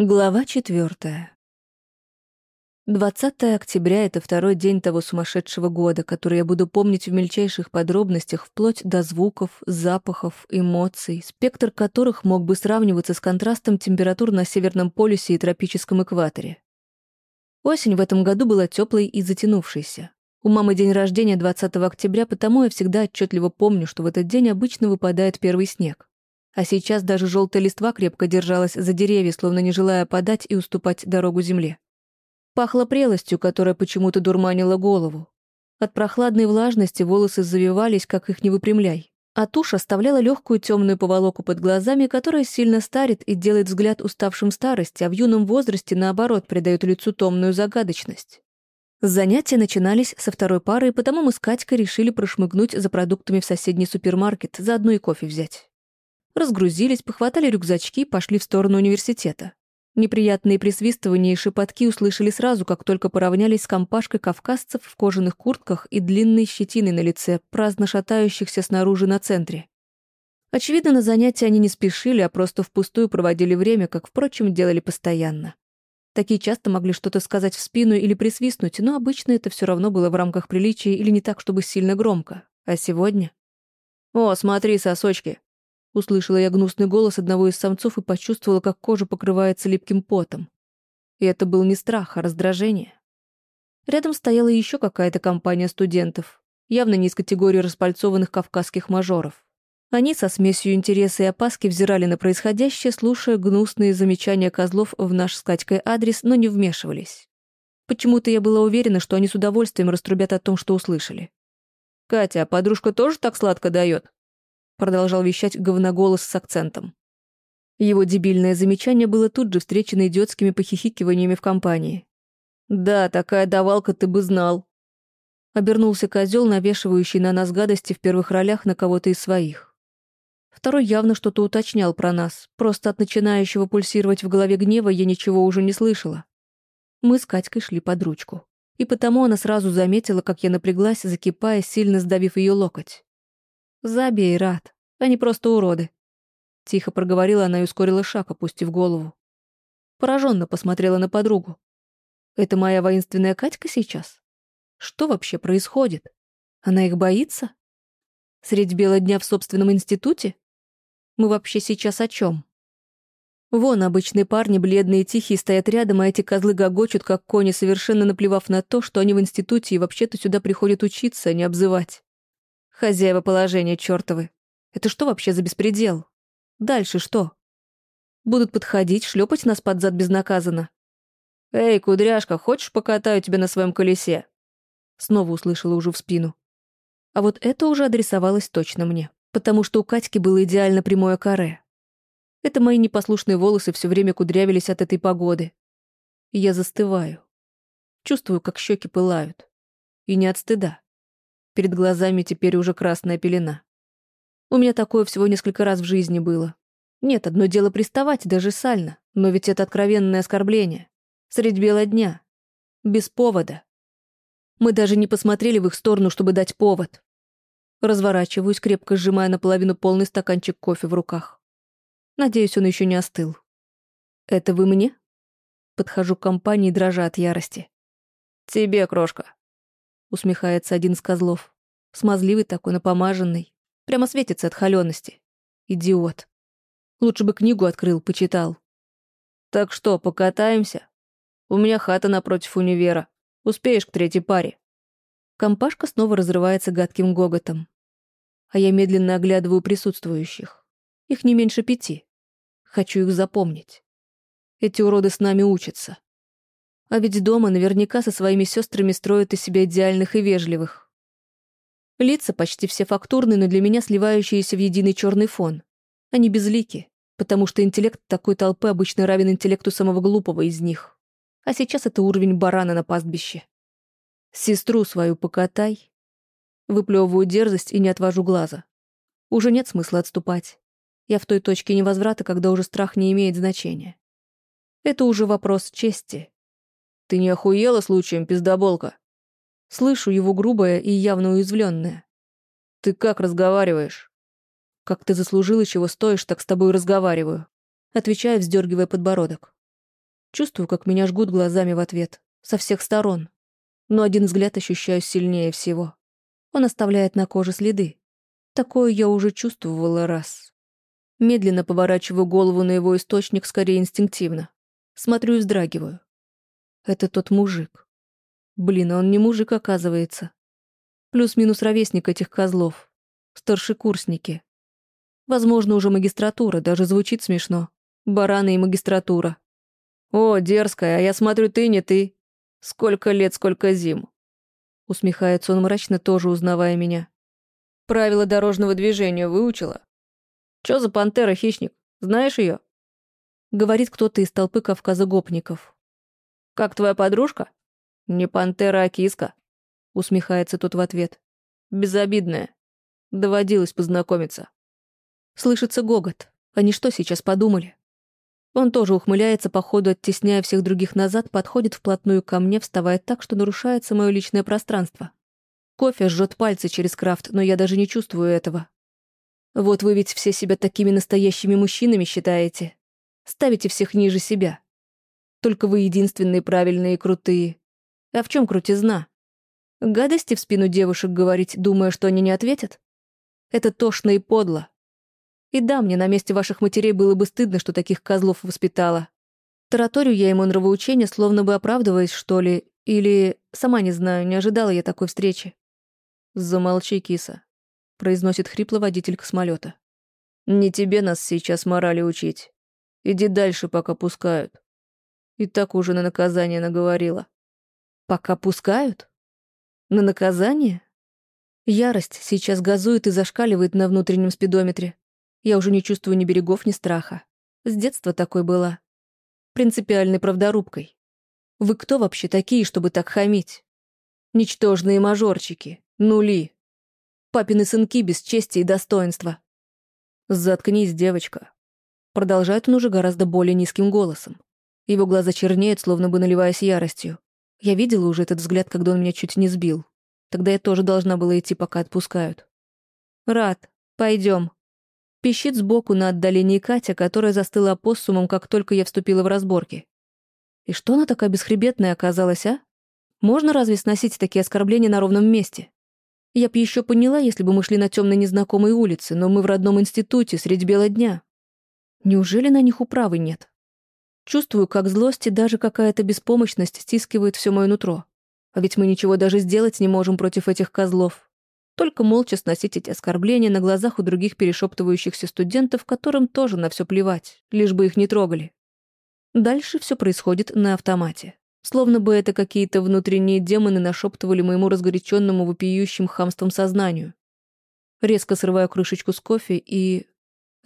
Глава четвертая. 20 октября — это второй день того сумасшедшего года, который я буду помнить в мельчайших подробностях, вплоть до звуков, запахов, эмоций, спектр которых мог бы сравниваться с контрастом температур на Северном полюсе и тропическом экваторе. Осень в этом году была теплой и затянувшейся. У мамы день рождения 20 октября, потому я всегда отчетливо помню, что в этот день обычно выпадает первый снег. А сейчас даже желтая листва крепко держалась за деревья, словно не желая подать и уступать дорогу земле. Пахло прелостью, которая почему-то дурманила голову. От прохладной влажности волосы завивались, как их не выпрямляй. А тушь оставляла легкую темную поволоку под глазами, которая сильно старит и делает взгляд уставшим старости, а в юном возрасте, наоборот, придает лицу томную загадочность. Занятия начинались со второй пары, и потому мы с Катькой решили прошмыгнуть за продуктами в соседний супермаркет, заодно и кофе взять. Разгрузились, похватали рюкзачки, пошли в сторону университета. Неприятные присвистывания и шепотки услышали сразу, как только поравнялись с компашкой кавказцев в кожаных куртках и длинной щетиной на лице, праздно шатающихся снаружи на центре. Очевидно, на занятия они не спешили, а просто впустую проводили время, как, впрочем, делали постоянно. Такие часто могли что-то сказать в спину или присвистнуть, но обычно это все равно было в рамках приличия или не так, чтобы сильно громко. А сегодня... «О, смотри, сосочки!» Услышала я гнусный голос одного из самцов и почувствовала, как кожа покрывается липким потом. И это был не страх, а раздражение. Рядом стояла еще какая-то компания студентов, явно не из категории распальцованных кавказских мажоров. Они со смесью интереса и опаски взирали на происходящее, слушая гнусные замечания козлов в наш с адрес, но не вмешивались. Почему-то я была уверена, что они с удовольствием раструбят о том, что услышали. «Катя, а подружка тоже так сладко дает?» Продолжал вещать говноголос с акцентом. Его дебильное замечание было тут же встречено идиотскими похихикиваниями в компании. «Да, такая давалка ты бы знал», обернулся козел, навешивающий на нас гадости в первых ролях на кого-то из своих. Второй явно что-то уточнял про нас, просто от начинающего пульсировать в голове гнева я ничего уже не слышала. Мы с Катькой шли под ручку. И потому она сразу заметила, как я напряглась, закипая, сильно сдавив ее локоть. Забей, Рад. Они просто уроды. Тихо проговорила она и ускорила шаг, опустив голову. Пораженно посмотрела на подругу. Это моя воинственная Катька сейчас? Что вообще происходит? Она их боится? Средь бела дня в собственном институте? Мы вообще сейчас о чем? Вон обычные парни, бледные и тихие, стоят рядом, а эти козлы гогочут, как кони, совершенно наплевав на то, что они в институте и вообще-то сюда приходят учиться, а не обзывать. Хозяева положения чертовы. Это что вообще за беспредел? Дальше что? Будут подходить, шлепать нас под зад безнаказанно. «Эй, кудряшка, хочешь покатаю тебя на своем колесе?» Снова услышала уже в спину. А вот это уже адресовалось точно мне, потому что у Катьки было идеально прямое каре. Это мои непослушные волосы все время кудрявились от этой погоды. И я застываю. Чувствую, как щеки пылают. И не от стыда. Перед глазами теперь уже красная пелена. У меня такое всего несколько раз в жизни было. Нет, одно дело приставать, даже сально, но ведь это откровенное оскорбление. Средь бела дня. Без повода. Мы даже не посмотрели в их сторону, чтобы дать повод. Разворачиваюсь, крепко сжимая наполовину полный стаканчик кофе в руках. Надеюсь, он еще не остыл. «Это вы мне?» Подхожу к компании, дрожа от ярости. «Тебе, крошка», усмехается один из козлов. Смазливый такой, напомаженный. Прямо светится от холёности. Идиот. Лучше бы книгу открыл, почитал. Так что, покатаемся? У меня хата напротив универа. Успеешь к третьей паре. Компашка снова разрывается гадким гоготом. А я медленно оглядываю присутствующих. Их не меньше пяти. Хочу их запомнить. Эти уроды с нами учатся. А ведь дома наверняка со своими сестрами строят из себя идеальных и вежливых. Лица почти все фактурные, но для меня сливающиеся в единый черный фон. Они безлики, потому что интеллект такой толпы обычно равен интеллекту самого глупого из них. А сейчас это уровень барана на пастбище. Сестру свою покатай. Выплевываю дерзость и не отвожу глаза. Уже нет смысла отступать. Я в той точке невозврата, когда уже страх не имеет значения. Это уже вопрос чести, «Ты не охуела случаем, пиздоболка?» Слышу его грубое и явно уязвленное. «Ты как разговариваешь?» «Как ты заслужила, чего стоишь, так с тобой разговариваю», отвечаю, вздергивая подбородок. Чувствую, как меня жгут глазами в ответ. Со всех сторон. Но один взгляд ощущаю сильнее всего. Он оставляет на коже следы. Такое я уже чувствовала раз. Медленно поворачиваю голову на его источник, скорее инстинктивно. Смотрю и вздрагиваю. Это тот мужик. Блин, а он не мужик, оказывается. Плюс-минус ровесник этих козлов. Старшекурсники. Возможно, уже магистратура, даже звучит смешно. Бараны и магистратура. «О, дерзкая, а я смотрю, ты не ты. Сколько лет, сколько зим». Усмехается он мрачно, тоже узнавая меня. «Правила дорожного движения выучила?» «Чё за пантера-хищник? Знаешь ее? Говорит кто-то из толпы кавказогопников. «Как твоя подружка?» «Не пантера, а киска», — усмехается тот в ответ. «Безобидная. Доводилось познакомиться». Слышится гогот. Они что сейчас подумали? Он тоже ухмыляется, походу оттесняя всех других назад, подходит вплотную ко мне, вставая так, что нарушается мое личное пространство. Кофе жжет пальцы через крафт, но я даже не чувствую этого. Вот вы ведь все себя такими настоящими мужчинами считаете. Ставите всех ниже себя. Только вы единственные правильные и крутые. А в чем крутизна? Гадости в спину девушек говорить, думая, что они не ответят? Это тошно и подло. И да, мне на месте ваших матерей было бы стыдно, что таких козлов воспитала. Тараторю я ему нравоучение, словно бы оправдываясь, что ли, или... Сама не знаю, не ожидала я такой встречи. «Замолчи, киса», — произносит хрипло водитель космолета. «Не тебе нас сейчас морали учить. Иди дальше, пока пускают». И так уже на наказание наговорила. «Пока пускают? На наказание?» Ярость сейчас газует и зашкаливает на внутреннем спидометре. Я уже не чувствую ни берегов, ни страха. С детства такой была. Принципиальной правдорубкой. Вы кто вообще такие, чтобы так хамить? Ничтожные мажорчики, нули. Папины сынки без чести и достоинства. Заткнись, девочка. Продолжает он уже гораздо более низким голосом. Его глаза чернеют, словно бы наливаясь яростью. Я видела уже этот взгляд, когда он меня чуть не сбил. Тогда я тоже должна была идти, пока отпускают. «Рад, пойдем. Пищит сбоку на отдалении Катя, которая застыла опоссумом, как только я вступила в разборки. И что она такая бесхребетная оказалась, а? Можно разве сносить такие оскорбления на ровном месте? Я б еще поняла, если бы мы шли на темной незнакомой улице, но мы в родном институте, средь бела дня. Неужели на них управы нет? Чувствую, как злость и даже какая-то беспомощность стискивает все мое нутро. А ведь мы ничего даже сделать не можем против этих козлов. Только молча сносить эти оскорбления на глазах у других перешептывающихся студентов, которым тоже на все плевать, лишь бы их не трогали. Дальше все происходит на автомате. Словно бы это какие-то внутренние демоны нашептывали моему разгоряченному вопиющим хамством сознанию. Резко срываю крышечку с кофе и...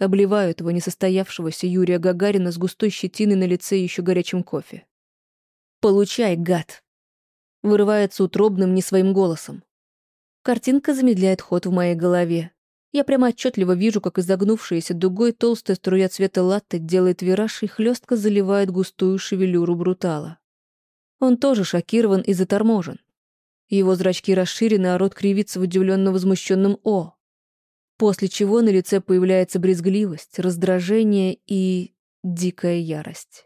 обливаю этого несостоявшегося Юрия Гагарина с густой щетиной на лице и еще горячим кофе. «Получай, гад!» Вырывается утробным, не своим голосом. Картинка замедляет ход в моей голове. Я прямо отчетливо вижу, как изогнувшаяся дугой толстая струя цвета латте делает вираж и хлестко заливает густую шевелюру брутала. Он тоже шокирован и заторможен. Его зрачки расширены, а рот кривится в удивленно возмущенном «О». После чего на лице появляется брезгливость, раздражение и дикая ярость.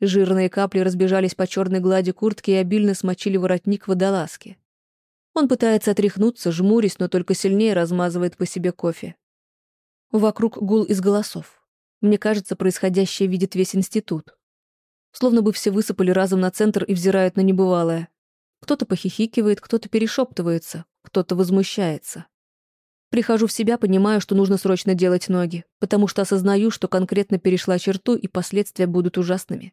Жирные капли разбежались по черной глади куртки и обильно смочили воротник водолазки. Он пытается отряхнуться, жмурясь, но только сильнее размазывает по себе кофе. Вокруг гул из голосов. Мне кажется, происходящее видит весь институт. Словно бы все высыпали разом на центр и взирают на небывалое. Кто-то похихикивает, кто-то перешептывается, кто-то возмущается. Прихожу в себя, понимаю, что нужно срочно делать ноги, потому что осознаю, что конкретно перешла черту, и последствия будут ужасными.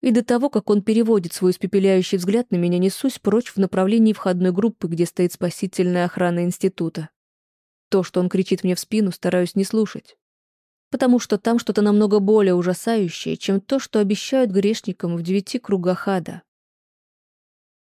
И до того, как он переводит свой испепеляющий взгляд на меня, несусь прочь в направлении входной группы, где стоит спасительная охрана института. То, что он кричит мне в спину, стараюсь не слушать. Потому что там что-то намного более ужасающее, чем то, что обещают грешникам в девяти кругах ада.